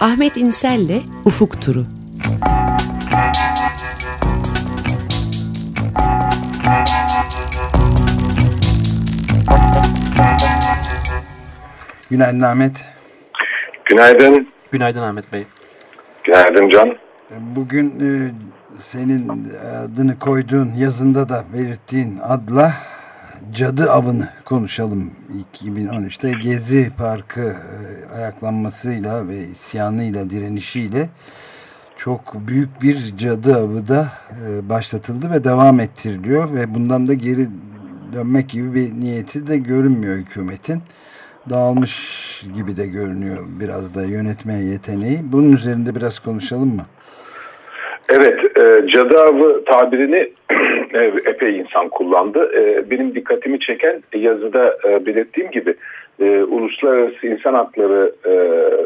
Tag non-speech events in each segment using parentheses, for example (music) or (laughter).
Ahmet İnsel'le Ufuk Turu. Günaydın Ahmet. Günaydın. Günaydın Ahmet Bey. Günaydın Can. Bugün e, senin adını koyduğun yazında da belirttiğin adla cadı avını konuşalım. 2013'te Gezi Parkı e, ayaklanmasıyla ve isyanıyla, direnişiyle çok büyük bir cadı avı da e, başlatıldı ve devam ettiriliyor ve bundan da geri dönmek gibi bir niyeti de görünmüyor hükümetin. Dağılmış gibi de görünüyor biraz da yönetme yeteneği. Bunun üzerinde biraz konuşalım mı? Evet, e, cadı avı tabirini (clears throat) epey insan kullandı. E, benim dikkatimi çeken yazıda e, belirttiğim gibi e, Uluslararası İnsan Hakları e,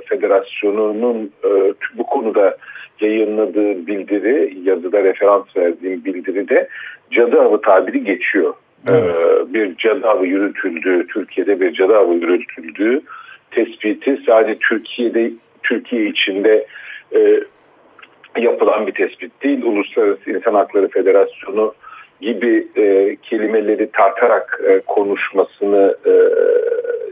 Federasyonu'nun e, bu konuda yayınladığı bildiri, yazıda referans verdiğim bildiride cadı avı tabiri geçiyor. Evet. E, bir cadı avı yürütüldüğü, Türkiye'de bir cadı avı yürütüldüğü tespiti sadece Türkiye'de Türkiye içinde e, yapılan bir tespit değil. Uluslararası İnsan Hakları Federasyonu gibi e, kelimeleri tartarak e, konuşmasını e,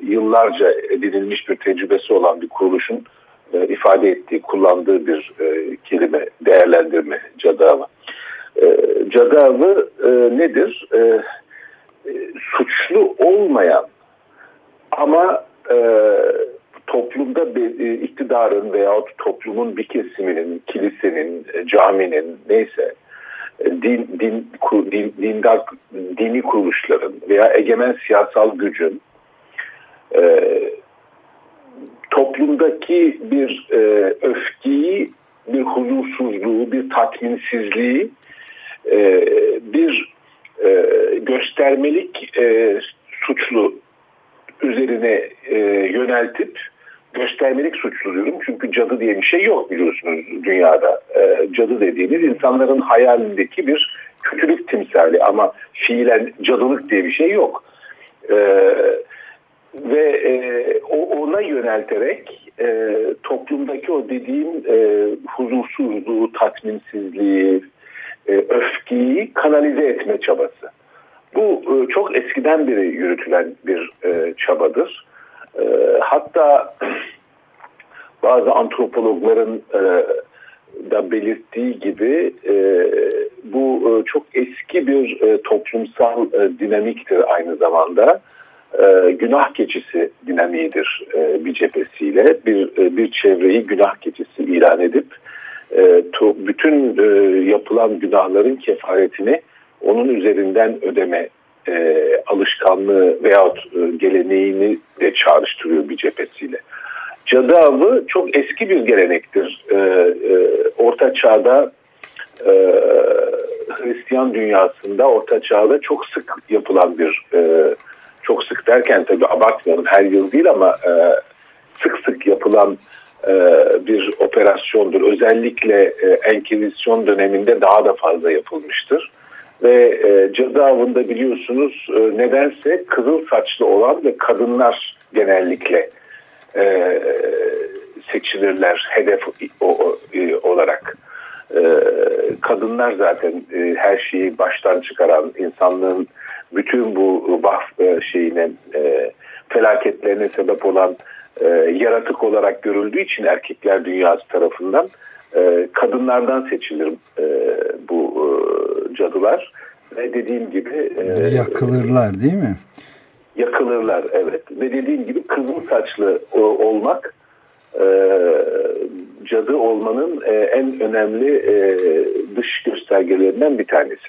yıllarca edinilmiş bir tecrübesi olan bir kuruluşun e, ifade ettiği, kullandığı bir e, kelime, değerlendirme cadavı. E, cadavı e, nedir? E, e, suçlu olmayan ama e, toplumda bir, e, iktidarın veyahut toplumun bir kesiminin, kilisenin, e, caminin neyse e, din, din, din, dindar, dini kuruluşların veya egemen siyasal gücün e, toplumdaki bir e, öfkeyi, bir huzursuzluğu, bir tatminsizliği, e, bir e, göstermelik e, suçlu üzerine e, yöneltip göstermelik suçlu diyorum. Çünkü cadı diye bir şey yok biliyorsunuz dünyada. E, cadı dediğimiz insanların hayalindeki bir kötülük timsali ama fiilen cadılık diye bir şey yok. E, ve e, ona yönelterek e, toplumdaki o dediğim e, huzursuzluğu, tatminsizliği, e, öfkeyi kanalize etme çabası. Bu e, çok eskiden beri yürütülen bir e, çabadır. E, hatta (clears throat) bazı antropologların e, da belirttiği gibi e, bu e, çok eski bir e, toplumsal e, dinamiktir aynı zamanda. E, günah keçisi dinamiğidir e, bir cephesiyle. Bir, e, bir çevreyi günah keçisi ilan edip e, to, bütün e, yapılan günahların kefaretini onun üzerinden ödeme e, alışkanlığı veyahut e, geleneğini de çağrıştırıyor bir cephesiyle. Cadı avı çok eski bir gelenektir. E, e, Orta Çağ'da e, Hristiyan dünyasında Orta Çağ'da çok sık yapılan bir e, çok sık derken tabii abartmayalım her yıl değil ama e, sık sık yapılan e, bir operasyondur. Özellikle e, Enkizisyon döneminde daha da fazla yapılmıştır. Ve e, avında biliyorsunuz e, nedense kızıl saçlı olan ve kadınlar genellikle e, seçilirler hedef o, o, e, olarak. E, kadınlar zaten e, her şeyi baştan çıkaran insanlığın bütün bu bah e, şeyine e, felaketlerine sebep olan e, yaratık olarak görüldüğü için erkekler dünyası tarafından e, kadınlardan seçilir e, bu e, cadılar ve dediğim gibi e, yakılırlar değil mi? Yakılırlar evet ve dediğim gibi kızıl saçlı o, olmak e, cadı olmanın e, en önemli e, dış göstergelerinden bir tanesi.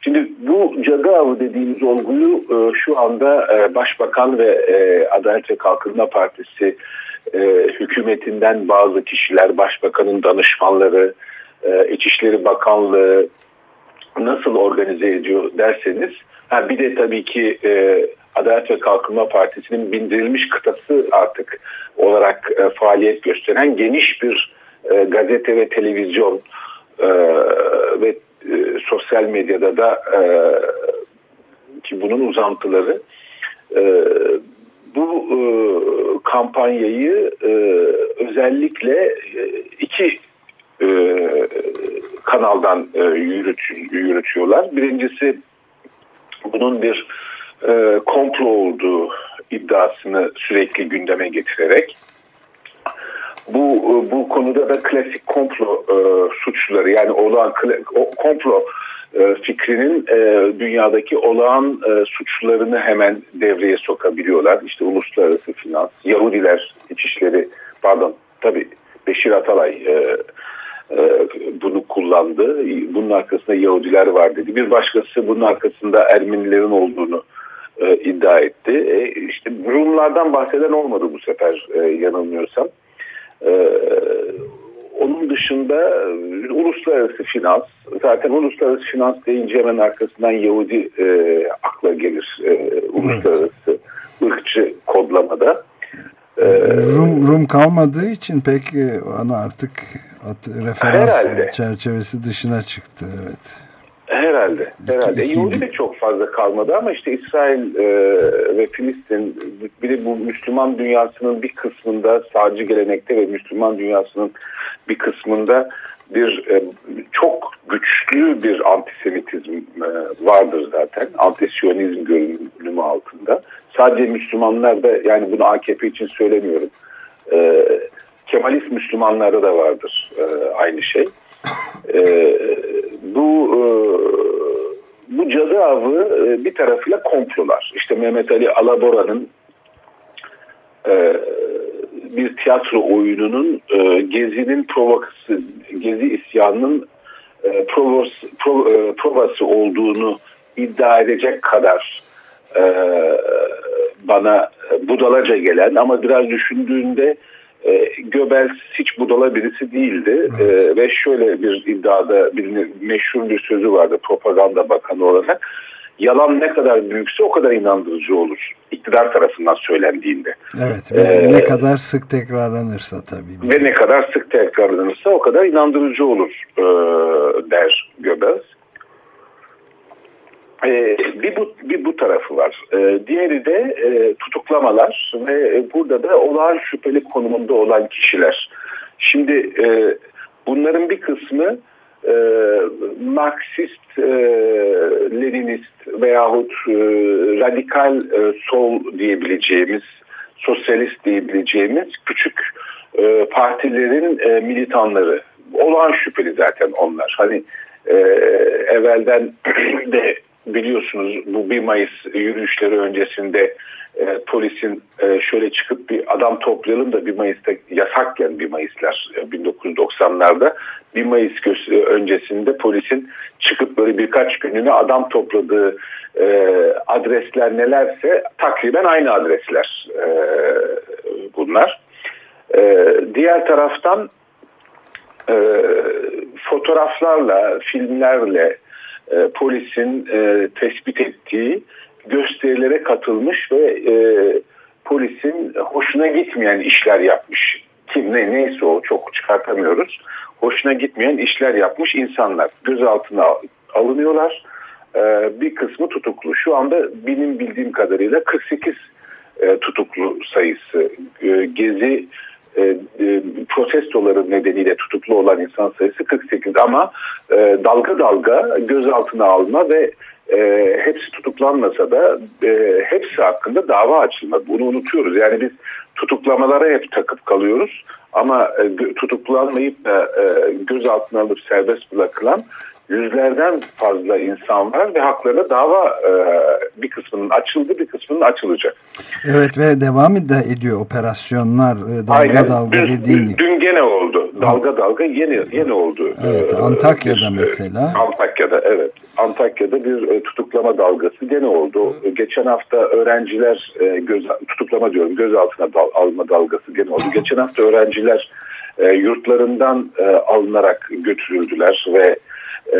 Şimdi bu cadı avı dediğimiz olguyu e, şu anda e, Başbakan ve e, Adalet ve Kalkınma Partisi e, hükümetinden bazı kişiler, Başbakanın danışmanları, e, İçişleri Bakanlığı nasıl organize ediyor derseniz, ha bir de tabii ki e, Adalet ve Kalkınma Partisi'nin bindirilmiş kıtası artık olarak e, faaliyet gösteren geniş bir e, gazete ve televizyon e, ve e, sosyal medyada da e, ki bunun uzantıları e, bu e, kampanyayı e, özellikle e, iki e, kanaldan e, yürüt, yürütüyorlar. Birincisi bunun bir e, komplo olduğu iddiasını sürekli gündeme getirerek bu bu konuda da klasik komplo e, suçları yani olan komplo e, fikrinin e, dünyadaki olağan e, suçlarını hemen devreye sokabiliyorlar. İşte uluslararası finans, Yahudiler içişleri, pardon tabi Beşir Atalay e, e, bunu kullandı. Bunun arkasında Yahudiler var dedi. Bir başkası bunun arkasında Ermenilerin olduğunu e, iddia etti. E, işte Rumlardan bahseden olmadı bu sefer e, yanılmıyorsam. E, onun dışında e, uluslararası finans, zaten uluslararası finans deyince hemen arkasından Yahudi e, akla gelir e, uluslararası evet. ırkçı kodlamada. E, Rum, Rum kalmadığı için pek ana artık referans herhalde. çerçevesi dışına çıktı. Evet. Herhalde. Herhalde. İki, Yahudi de çok fazla kalmadı ama işte İsrail e, ve Filistin bir de bu Müslüman dünyasının bir kısmında sağcı gelenekte ve Müslüman dünyasının bir kısmında bir e, çok güçlü bir antisemitizm e, vardır zaten. Antisyonizm görünümü altında. Sadece Müslümanlar da yani bunu AKP için söylemiyorum. E, Kemalist Müslümanlarda da vardır e, aynı şey. E, bu e, bu cadı avı e, bir tarafıyla komplolar. İşte Mehmet Ali Alabora'nın e, bir tiyatro oyununun e, Gezi'nin provokası, Gezi isyanının e, provos, prov, e, provası olduğunu iddia edecek kadar e, bana budalaca gelen ama biraz düşündüğünde e, Göbels hiç budala birisi değildi evet. e, ve şöyle bir iddiada bir meşhur bir sözü vardı propaganda bakanı olarak yalan ne kadar büyükse o kadar inandırıcı olur iktidar tarafından söylendiğinde. Evet ve ee, ne kadar sık tekrarlanırsa tabii. Ve ne kadar sık tekrarlanırsa o kadar inandırıcı olur e, der Göbels. Ee, bir bu bir bu tarafı var. Ee, diğeri de e, tutuklamalar ve burada da olağan şüpheli konumunda olan kişiler. Şimdi e, bunların bir kısmı e, Marksist, e, Leninist veyahut e, radikal e, sol diyebileceğimiz, sosyalist diyebileceğimiz küçük e, partilerin e, militanları. Olağan şüpheli zaten onlar. Hani e, evvelden (clears throat) de biliyorsunuz bu 1 Mayıs yürüyüşleri öncesinde e, polisin e, şöyle çıkıp bir adam toplayalım da 1 Mayıs'ta yasakken 1 Mayıs'lar e, 1990'larda 1 Mayıs öncesinde polisin çıkıp böyle birkaç gününe adam topladığı e, adresler nelerse takriben aynı adresler e, bunlar. E, diğer taraftan e, fotoğraflarla, filmlerle e, polisin e, tespit ettiği gösterilere katılmış ve e, polisin hoşuna gitmeyen işler yapmış. Kim ne neyse o çok çıkartamıyoruz. Hoşuna gitmeyen işler yapmış insanlar gözaltına alınıyorlar. E, bir kısmı tutuklu. Şu anda benim bildiğim kadarıyla 48 e, tutuklu sayısı. E, gezi e, e, protestoları nedeniyle tutuklu olan insan sayısı 48 ama e, dalga dalga gözaltına alma ve e, hepsi tutuklanmasa da hepsi hakkında dava açılmadı. Bunu unutuyoruz. Yani biz tutuklamalara hep takıp kalıyoruz ama tutuklanmayıp da gözaltına alıp serbest bırakılan yüzlerden fazla insan var ve haklarına dava e, bir kısmının açıldı bir kısmının açılacak. Evet ve devam da ediyor operasyonlar e, dalga Aynen. dalga dün, dediğin gibi. Dün gene oldu. Dalga dalga yeni yeni oldu. Evet e, Antakya'da bir, mesela. Antakya'da evet. Antakya'da bir e, tutuklama dalgası gene oldu. Hı. Geçen hafta öğrenciler e, göz tutuklama diyorum gözaltına dal, alma dalgası gene oldu. Geçen hafta öğrenciler e, yurtlarından e, alınarak götürüldüler ve e,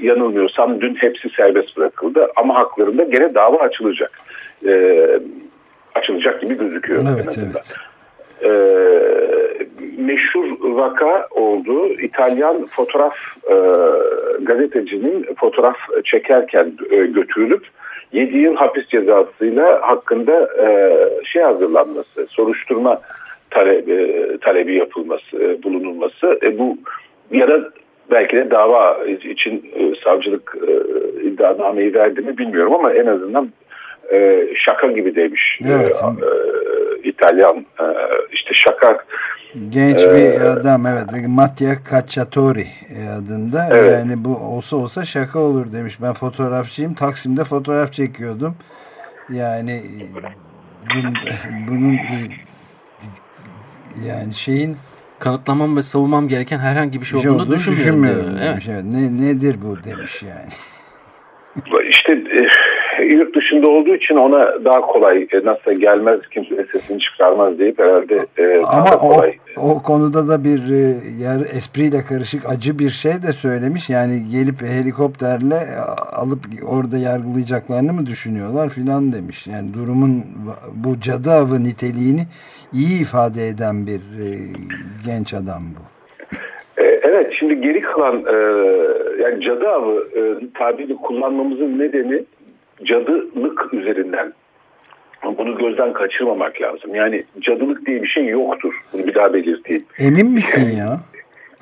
yanılmıyorsam dün hepsi serbest bırakıldı ama haklarında gene dava açılacak. E, açılacak gibi gözüküyor. Evet, evet. E, meşhur vaka oldu. İtalyan fotoğraf e, gazetecinin fotoğraf çekerken e, götürülüp 7 yıl hapis cezasıyla hakkında e, şey hazırlanması, soruşturma talep, e, talebi yapılması, e, bulunulması. E, bu ya da belki de dava için e, savcılık e, iddianameyi verdi mi bilmiyorum ama en azından e, şaka gibi demiş evet. İtalyan işte şaka. Genç bir adam evet. Mattia Cacciatori adında. Evet. yani bu olsa olsa şaka olur demiş. Ben fotoğrafçıyım. Taksim'de fotoğraf çekiyordum. Yani bunun yani şeyin kanıtlamam ve savunmam gereken herhangi bir şey, bir şey olduğunu, olduğunu düşünmüyorum. düşünmüyorum evet. evet. Ne, nedir bu demiş yani. İşte e, yurt dışında olduğu için ona daha kolay e, nasıl gelmez kimse sesini çıkarmaz deyip herhalde e, Ama daha kolay. O, o konuda da bir e, yer espriyle karışık acı bir şey de söylemiş. Yani gelip helikopterle alıp orada yargılayacaklarını mı düşünüyorlar filan demiş. Yani durumun bu cadı avı niteliğini iyi ifade eden bir genç adam bu. Evet şimdi geri kalan e, yani cadı avı e, tabirini kullanmamızın nedeni cadılık üzerinden bunu gözden kaçırmamak lazım. Yani cadılık diye bir şey yoktur. Bunu bir daha belirteyim. Emin misin ya?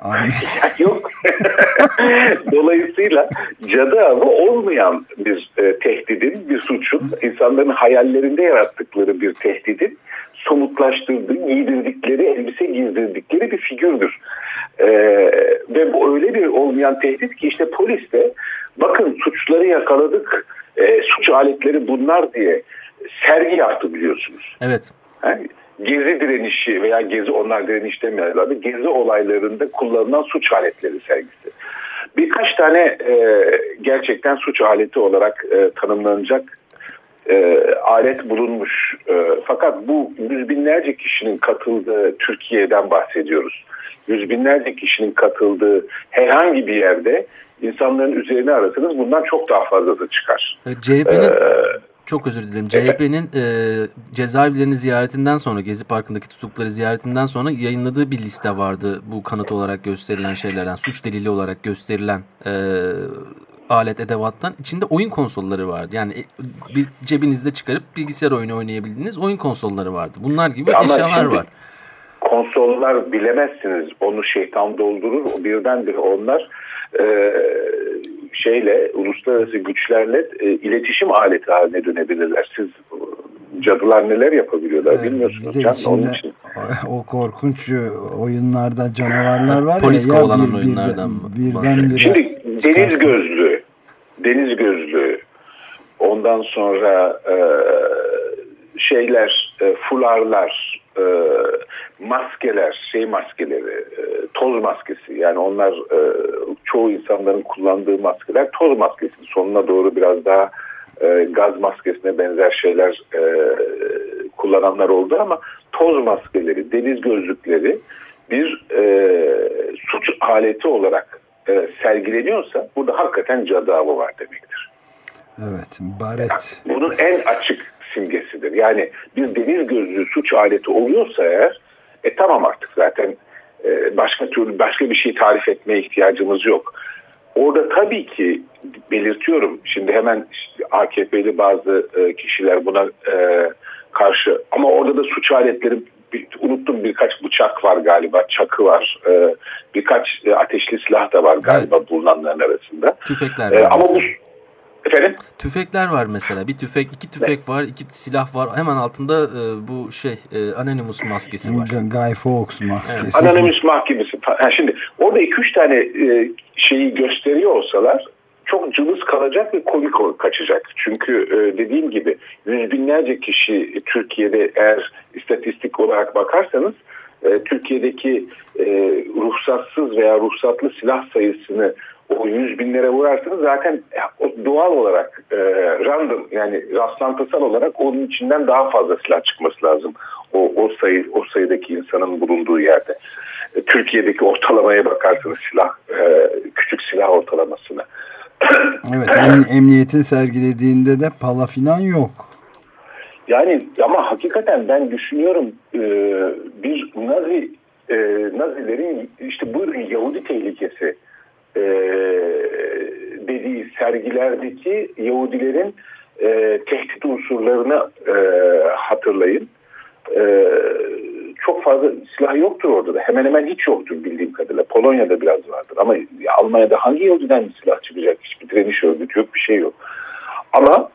(laughs) Yok. (laughs) Dolayısıyla cadı avı olmayan bir e, tehdidin, bir suçun, insanların hayallerinde yarattıkları bir tehdidin somutlaştırdığı, giydirdikleri, elbise giydirdikleri bir figürdür. E, ve bu öyle bir olmayan tehdit ki işte polis de bakın suçları yakaladık, e, suç aletleri bunlar diye sergi yaptı biliyorsunuz. Evet. Yani gezi direnişi veya gezi onlar direniş demiyorlar. Gezi olaylarında kullanılan suç aletleri sergisi. Birkaç tane e, gerçekten suç aleti olarak e, tanımlanacak e, alet bulunmuş. E, fakat bu yüz binlerce kişinin katıldığı Türkiye'den bahsediyoruz. Yüz binlerce kişinin katıldığı herhangi bir yerde insanların üzerine arasanız bundan çok daha fazlası çıkar. CHP'nin ee, çok özür dilerim. CHP'nin e, cezaevlerini ziyaretinden sonra Gezi Parkı'ndaki tutukları ziyaretinden sonra yayınladığı bir liste vardı. Bu kanıt olarak gösterilen şeylerden, suç delili olarak gösterilen e, alet edevattan içinde oyun konsolları vardı. Yani e, bir cebinizde çıkarıp bilgisayar oyunu oynayabildiğiniz oyun konsolları vardı. Bunlar gibi Ama eşyalar var. Konsollar bilemezsiniz. Onu şeytan doldurur. Birdenbire onlar e, şeyle uluslararası güçlerle e, iletişim aleti haline dönebilirler. Siz cadılar neler yapabiliyorlar evet, bilmiyorsunuz. Can, onun için. O korkunç oyunlardan canavarlar var Polis ya. Polis bir, oyunlardan bir, birden bire Şimdi deniz gözlüğü, deniz gözlüğü, ondan sonra e, şeyler, e, fularlar, e, maskeler, şey maskeleri, e, toz maskesi. Yani onlar e, çoğu insanların kullandığı maskeler toz maskesi. Sonuna doğru biraz daha e, gaz maskesine benzer şeyler e, kullananlar oldu ama toz maskeleri, deniz gözlükleri bir e, suç aleti olarak e, sergileniyorsa burada hakikaten cadı avı var demektir. Evet, baret. Bunun en açık simgesidir. Yani bir deniz gözlüğü suç aleti oluyorsa eğer e tamam artık zaten e, başka türlü başka bir şey tarif etmeye ihtiyacımız yok. Orada tabii ki belirtiyorum şimdi hemen işte AKP'li bazı e, kişiler buna e, karşı ama orada da suç aletleri bir, unuttum birkaç bıçak var galiba çakı var e, birkaç e, ateşli silah da var galiba evet. bulunanların arasında. Tüfekler e, ama bu Efendim? Tüfekler var mesela. Bir tüfek, iki tüfek ne? var, iki silah var. Hemen altında e, bu şey e, Anonymous maskesi var. Guy Fawkes maskesi. Evet. Anonymous maskesi. Ha, şimdi orada iki üç tane e, şeyi gösteriyor olsalar çok cılız kalacak ve komik kaçacak. Çünkü e, dediğim gibi yüz binlerce kişi Türkiye'de eğer istatistik olarak bakarsanız e, Türkiye'deki e, ruhsatsız veya ruhsatlı silah sayısını o yüz binlere vurarsanız zaten doğal olarak e, random yani rastlantısal olarak onun içinden daha fazla silah çıkması lazım. O, o sayı o sayıdaki insanın bulunduğu yerde. E, Türkiye'deki ortalamaya bakarsanız silah e, küçük silah ortalamasına. (clears throat) evet em, emniyetin sergilediğinde de pala filan yok. Yani ama hakikaten ben düşünüyorum e, bir Nazi e, Nazilerin işte bu Yahudi tehlikesi e, dediği sergilerdeki Yahudilerin e, tehdit unsurlarını e, hatırlayın. E, çok fazla silah yoktur orada da. Hemen hemen hiç yoktur bildiğim kadarıyla. Polonya'da biraz vardır. Ama Almanya'da hangi bir silah çıkacak? Hiçbir direniş örgütü yok, bir şey yok. Ama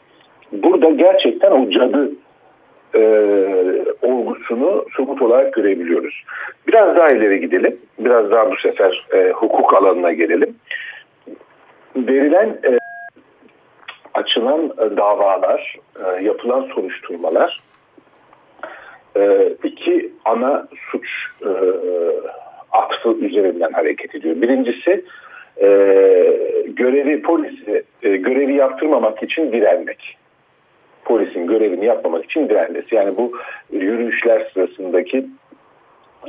burada gerçekten o cadı e, olgusunu somut olarak görebiliyoruz. Biraz daha ileri gidelim. Biraz daha bu sefer e, hukuk alanına gelelim. Verilen e, açılan e, davalar, e, yapılan soruşturmalar e, iki ana suç e, atfı üzerinden hareket ediyor. Birincisi e, görevi polisi e, görevi yaptırmamak için direnmek. Polisin görevini yapmamak için direnmesi. Yani bu yürüyüşler sırasındaki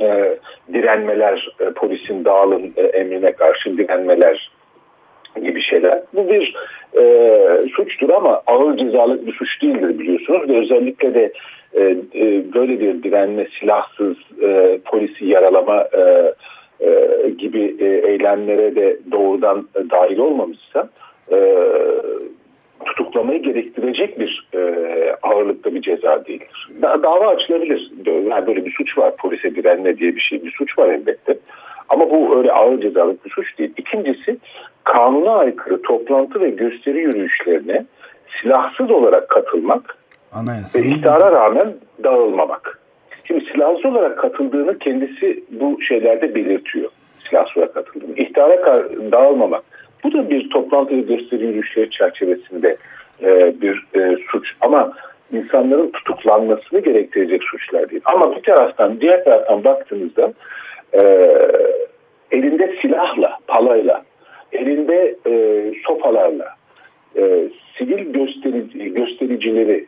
e, direnmeler, e, polisin dağılın e, emrine karşı direnmeler gibi şeyler. Bu bir e, suçtur ama ağır cezalık bir suç değildir biliyorsunuz ve özellikle de e, e, böyle bir direnme, silahsız e, polisi yaralama e, e, gibi e, eylemlere de doğrudan e, dahil olmamışsa e, tutuklamayı gerektirecek bir e, ağırlıkta bir ceza değildir. Da, dava açılabilir. Yani böyle bir suç var. Polise direnme diye bir şey bir suç var elbette. Ama bu öyle ağır cezalık bir suç değil. İkincisi kanuna aykırı toplantı ve gösteri yürüyüşlerine silahsız olarak katılmak Anayasa. ve ihtara rağmen dağılmamak. Şimdi silahsız olarak katıldığını kendisi bu şeylerde belirtiyor. Silahsız olarak katıldığını. İhtara dağılmamak. Bu da bir toplantı ve gösteri çerçevesinde e, bir e, suç. Ama insanların tutuklanmasını gerektirecek suçlar değil. Ama bir taraftan diğer taraftan baktığımızda e, elinde silahla, palayla, elinde e, sopalarla e, sivil gösterici, göstericileri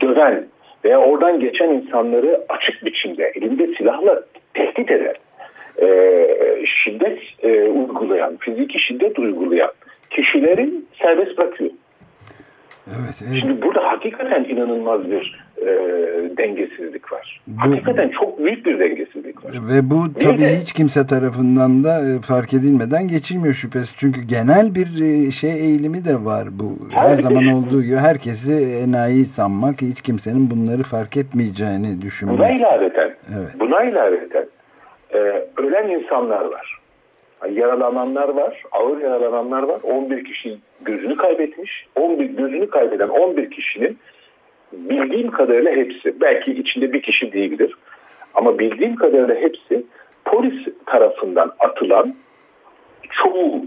döven veya oradan geçen insanları açık biçimde elinde silahla tehdit eden, e, şiddet e, uygulayan, fiziki şiddet uygulayan kişilerin serbest bırakıyor. Evet, evet. Şimdi burada hakikaten inanılmaz bir e, dengesizlik var. Bu, hakikaten çok büyük bir dengesizlik var. Ve bu tabii de, hiç kimse tarafından da e, fark edilmeden geçilmiyor şüphesiz. Çünkü genel bir e, şey eğilimi de var bu. Her zaman olduğu gibi herkesi enayi sanmak, hiç kimsenin bunları fark etmeyeceğini düşünmek. Buna ilaveten, evet. buna ilaveten e, ölen insanlar var. Yaralananlar var, ağır yaralananlar var. 11 kişi gözünü kaybetmiş. 11 gözünü kaybeden 11 kişinin bildiğim kadarıyla hepsi, belki içinde bir kişi değildir. Ama bildiğim kadarıyla hepsi polis tarafından atılan çoğu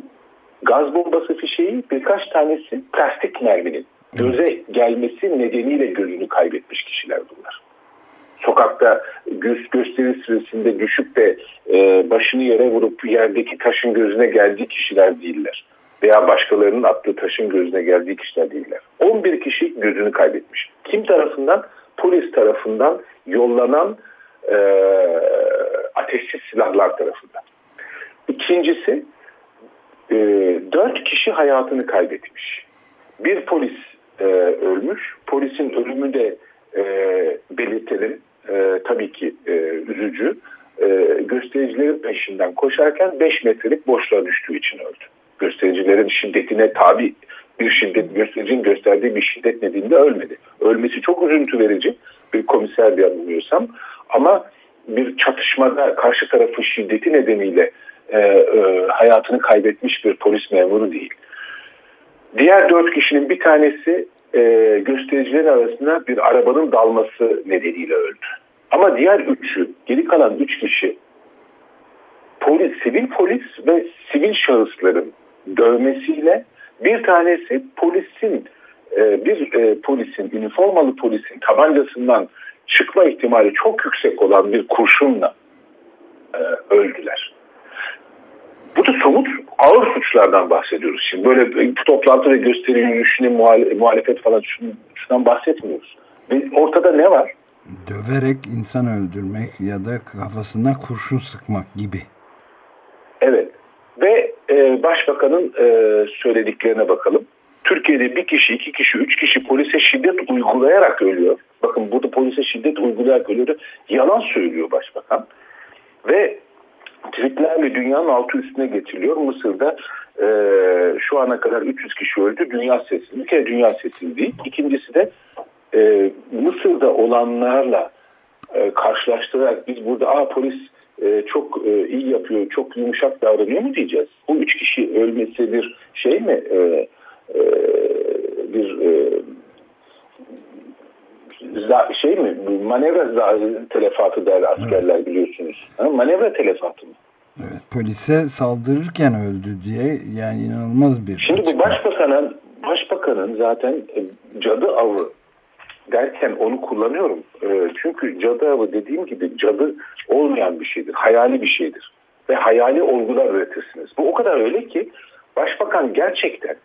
gaz bombası fişeği birkaç tanesi plastik merminin göze gelmesi nedeniyle gözünü kaybetmiş kişiler bunlar sokakta gösteri sırasında düşüp de e, başını yere vurup yerdeki taşın gözüne geldiği kişiler değiller. Veya başkalarının attığı taşın gözüne geldiği kişiler değiller. 11 kişi gözünü kaybetmiş. Kim tarafından? Polis tarafından yollanan e, ateşsiz silahlar tarafından. İkincisi e, 4 kişi hayatını kaybetmiş. Bir polis e, ölmüş. Polisin ölümü de e, belirtelim e, tabii ki e, üzücü. E, göstericilerin peşinden koşarken 5 metrelik boşluğa düştüğü için öldü. Göstericilerin şiddetine tabi bir şiddet, göstericinin gösterdiği bir şiddet nedeniyle ölmedi. Ölmesi çok üzüntü verici bir komiser diye anlamıyorsam ama bir çatışmada karşı tarafın şiddeti nedeniyle e, e, hayatını kaybetmiş bir polis memuru değil. Diğer dört kişinin bir tanesi e, göstericiler arasında bir arabanın dalması nedeniyle öldü. Ama diğer üçü, geri kalan üç kişi polis, sivil polis ve sivil şahısların dövmesiyle bir tanesi polisin e, bir e, polisin, üniformalı polisin tabancasından çıkma ihtimali çok yüksek olan bir kurşunla e, öldüler. Bu da somut ağır suçlardan bahsediyoruz. Şimdi böyle toplantı ve gösteri yürüyüşüne muhalefet falan şundan bahsetmiyoruz. Ortada ne var? Döverek insan öldürmek ya da kafasına kurşun sıkmak gibi. Evet. Ve e, başbakanın e, söylediklerine bakalım. Türkiye'de bir kişi, iki kişi, üç kişi polise şiddet uygulayarak ölüyor. Bakın burada polise şiddet uygulayarak ölüyor. Yalan söylüyor başbakan. Ve tweetlerle dünyanın altı üstüne getiriliyor. Mısır'da e, şu ana kadar 300 kişi öldü. Dünya sessizliği. Bir kere dünya sessizliği. İkincisi de e, Mısır'da olanlarla e, karşılaştırarak biz burada Aa, polis e, çok e, iyi yapıyor, çok yumuşak davranıyor mu diyeceğiz? Bu üç kişi ölmesi bir şey mi? E, e, bir e, şey mi? Manevra telefatı der askerler evet. biliyorsunuz. Ha, manevra telefatı mı? Evet, polise saldırırken öldü diye yani inanılmaz bir Şimdi bu başbakanın başbakanın zaten e, cadı avı derken onu kullanıyorum. E, çünkü cadı avı dediğim gibi cadı olmayan bir şeydir. Hayali bir şeydir. Ve hayali olgular üretirsiniz. Bu o kadar öyle ki başbakan gerçekten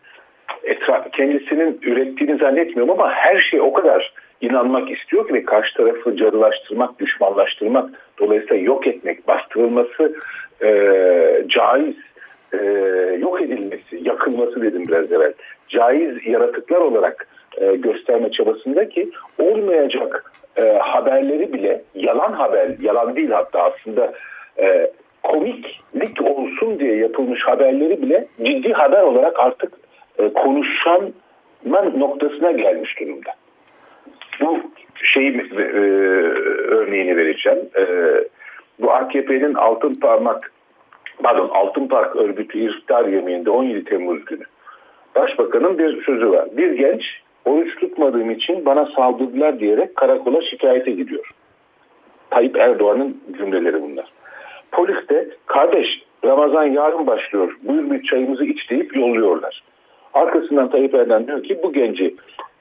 etraf, kendisinin ürettiğini zannetmiyorum ama her şey o kadar inanmak istiyor ki ve karşı tarafı cadılaştırmak, düşmanlaştırmak, dolayısıyla yok etmek, bastırılması e, caiz, e, yok edilmesi, yakılması dedim biraz evvel, caiz yaratıklar olarak e, gösterme çabasında ki olmayacak e, haberleri bile yalan haber, yalan değil hatta aslında e, komiklik olsun diye yapılmış haberleri bile ciddi haber olarak artık e, konuşan noktasına gelmiş durumda. Bu şey e, örneğini vereceğim. E, bu AKP'nin Altın Parmak pardon Altın Park örgütü iftar yemeğinde 17 Temmuz günü Başbakanın bir sözü var. Bir genç oruç tutmadığım için bana saldırdılar diyerek karakola şikayete gidiyor. Tayyip Erdoğan'ın cümleleri bunlar. Polis de kardeş Ramazan yarın başlıyor buyur bir çayımızı iç deyip yolluyorlar. Arkasından Tayyip Erdoğan diyor ki bu genci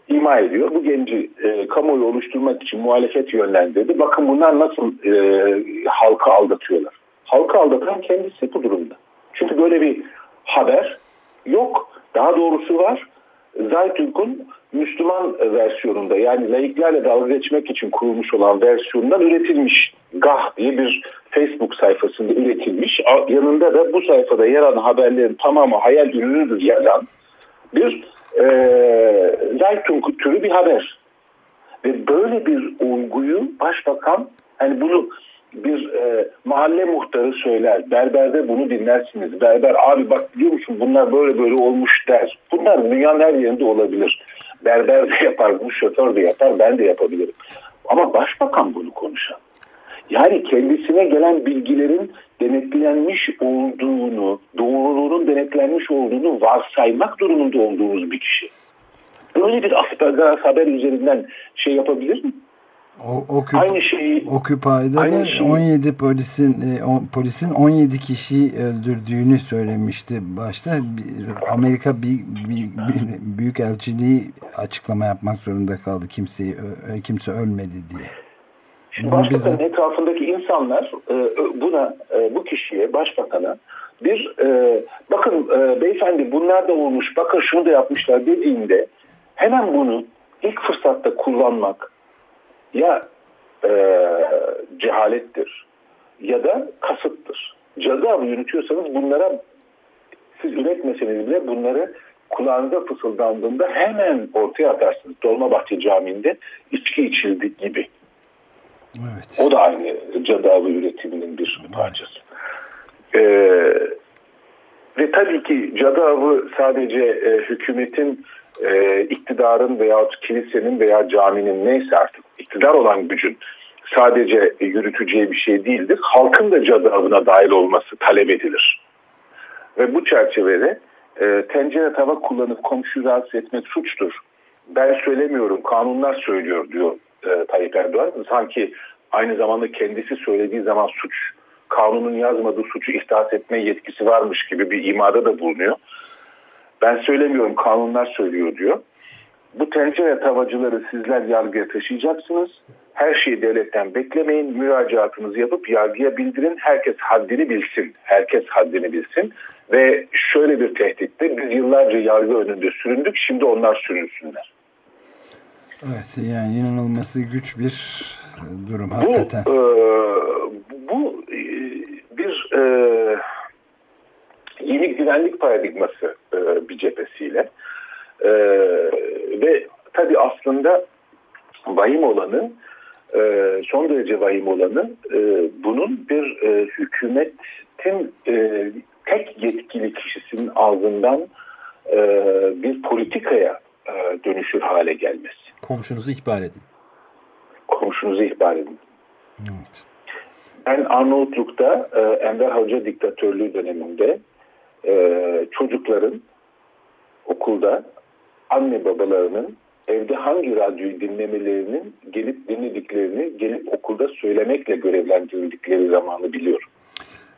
ima ediyor. Bu genci e, kamuoyu oluşturmak için muhalefet yönlendirdi. Bakın bunlar nasıl e, halka aldatıyorlar. Halka aldatan kendisi bu durumda. Çünkü böyle bir haber yok. Daha doğrusu var. Zaytürk'ün Müslüman versiyonunda yani laiklerle dalga geçmek için kurulmuş olan versiyonundan üretilmiş GAH diye bir Facebook sayfasında üretilmiş. Yanında da bu sayfada yer alan haberlerin tamamı hayal ürünüdür yazan bir e, Zaytürk türü bir haber. Ve böyle bir olguyu başbakan hani bunu bir e, mahalle muhtarı söyler. Berberde bunu dinlersiniz. Berber abi bak biliyor musun bunlar böyle böyle olmuş der. Bunlar dünyanın her yerinde olabilir. Berber de yapar, bu şoför de yapar, ben de yapabilirim. Ama başbakan bunu konuşan. Yani kendisine gelen bilgilerin denetlenmiş olduğunu, doğruluğunun denetlenmiş olduğunu varsaymak durumunda olduğumuz bir kişi. Böyle bir Asperger haber üzerinden şey yapabilir mi? O, oküp, aynı şeyi Occupy'da aynı da şeyi, 17 polisin e, o, polisin 17 kişiyi öldürdüğünü söylemişti başta. Amerika bir, bir, bir büyük elçiliği açıklama yapmak zorunda kaldı. Kimseyi kimse ölmedi diye. Şimdi başbakanın bize... etrafındaki insanlar e, buna e, bu kişiye başbakana bir bakın beyefendi bunlar da olmuş bakın şunu da yapmışlar dediğinde hemen bunu ilk fırsatta kullanmak ya e, cehalettir ya da kasıttır. Avı yürütüyorsanız bunlara siz üretmeseniz bile bunları kulağınıza fısıldandığında hemen ortaya atarsınız. Dolmabahçe Camii'nde içki içildi gibi. Evet. O da aynı avı üretiminin bir parçası. Ee, ve tabii ki cadı avı sadece e, hükümetin e, iktidarın veya kilisenin veya caminin neyse artık iktidar olan gücün sadece yürüteceği bir şey değildir. Halkın da cadı avına dahil olması talep edilir. Ve bu çerçevede e, tencere tava kullanıp komşuyu rahatsız etmek suçtur. Ben söylemiyorum, kanunlar söylüyor diyor e, Tayyip Erdoğan. Sanki aynı zamanda kendisi söylediği zaman suç, kanunun yazmadığı suçu ihdas etme yetkisi varmış gibi bir imada da bulunuyor. Ben söylemiyorum kanunlar söylüyor diyor. Bu tencere tavacıları sizler yargıya taşıyacaksınız. Her şeyi devletten beklemeyin. Müracaatınızı yapıp yargıya bildirin. Herkes haddini bilsin. Herkes haddini bilsin. Ve şöyle bir tehditte biz yıllarca yargı önünde süründük. Şimdi onlar sürünsünler. Evet yani inanılması güç bir durum bu, hakikaten. E, bu e, bir e, yeni güvenlik paradigması e, bir cephesiyle e, ve tabii aslında vahim olanı e, son derece vahim olanı e, bunun bir e, hükümetin e, tek yetkili kişisinin ağzından e, bir politikaya e, dönüşür hale gelmesi. Komşunuzu ihbar edin. Komşunuzu ihbar edin. Evet. Ben Arnavutluk'ta e, Enver Hoca diktatörlüğü döneminde e, çocukların okulda anne babalarının evde hangi radyoyu dinlemelerinin gelip dinlediklerini gelip okulda söylemekle görevlendirildikleri zamanı biliyorum.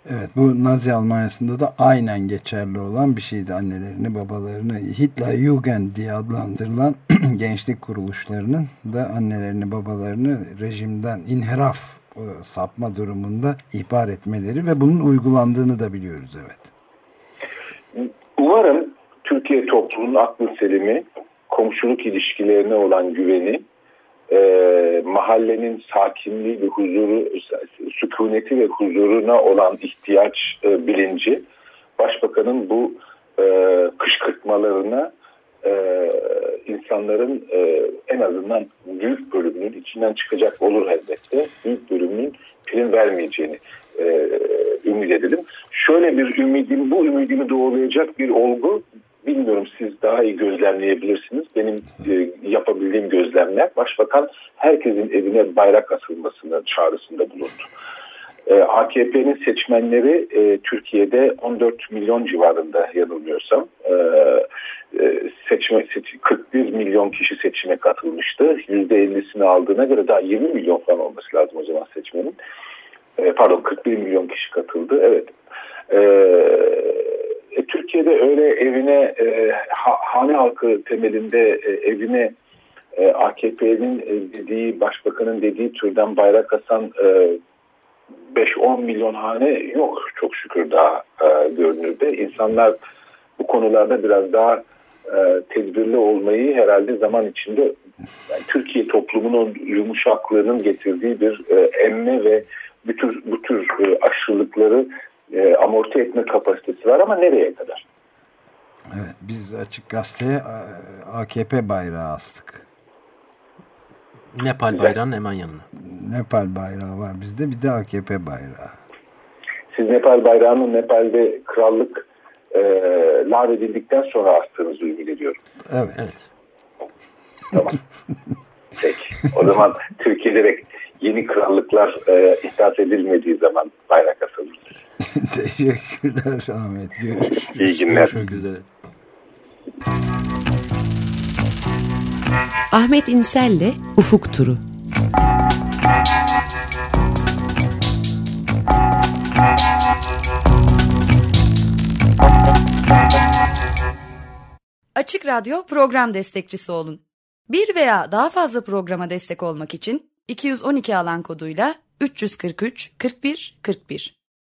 Evet bu Nazi Almanya'sında da aynen geçerli olan bir şeydi. Annelerini babalarını Hitler Jugend diye adlandırılan (clears throat) gençlik kuruluşlarının da annelerini babalarını rejimden inhiraf e, sapma durumunda ihbar etmeleri ve bunun uygulandığını da biliyoruz evet. Umarım Türkiye toplumunun aklı selimi komşuluk ilişkilerine olan güveni e, mahallenin sakinliği ve huzuru, sükuneti ve huzuruna olan ihtiyaç e, bilinci başbakanın bu e, kışkırtmalarına e, insanların e, en azından büyük bölümünün içinden çıkacak olur elbette. Büyük bölümünün prim vermeyeceğini e, ümit edelim. Şöyle bir ümidim, bu ümidimi doğrulayacak bir olgu bilmiyorum siz daha iyi gözlemleyebilirsiniz. Benim e, yapabildiğim gözlemler başbakan herkesin evine bayrak asılmasına çağrısında bulundu. E, AKP'nin seçmenleri e, Türkiye'de 14 milyon civarında yanılmıyorsam e, e seçme, seç, 41 milyon kişi seçime katılmıştı. %50'sini aldığına göre daha 20 milyon falan olması lazım o zaman seçmenin. E, pardon 41 milyon kişi katıldı. Evet. E, e, Türkiye'de öyle evine e, ha, hane halkı temelinde e, evine e, AKP'nin e, dediği başbakanın dediği türden bayrak asan e, 5-10 milyon hane yok çok şükür daha e, görünürde. İnsanlar bu konularda biraz daha e, tedbirli olmayı herhalde zaman içinde yani Türkiye toplumunun yumuşaklığının getirdiği bir e, emme ve bu tür, bu tür e, aşırılıkları e, amorti etme kapasitesi var ama nereye kadar? Evet biz açık gazeteye AKP bayrağı astık. Nepal bayrağının hemen yanına. Nepal bayrağı var bizde bir de AKP bayrağı. Siz Nepal bayrağını Nepal'de krallık e, lağvedildikten sonra astığınızı ümit ediyorum. Evet. evet. Tamam. (laughs) Peki. O zaman Türkiye'de yeni krallıklar e, ihdas edilmediği zaman bayrak asılır. (laughs) Teşekkürler Ahmet. Görüşürüz. İyi günler. Görüşmek üzere. Ahmet İnsel'le Ufuk Turu. Açık Radyo program destekçisi olun. Bir veya daha fazla programa destek olmak için 212 alan koduyla 343 41 41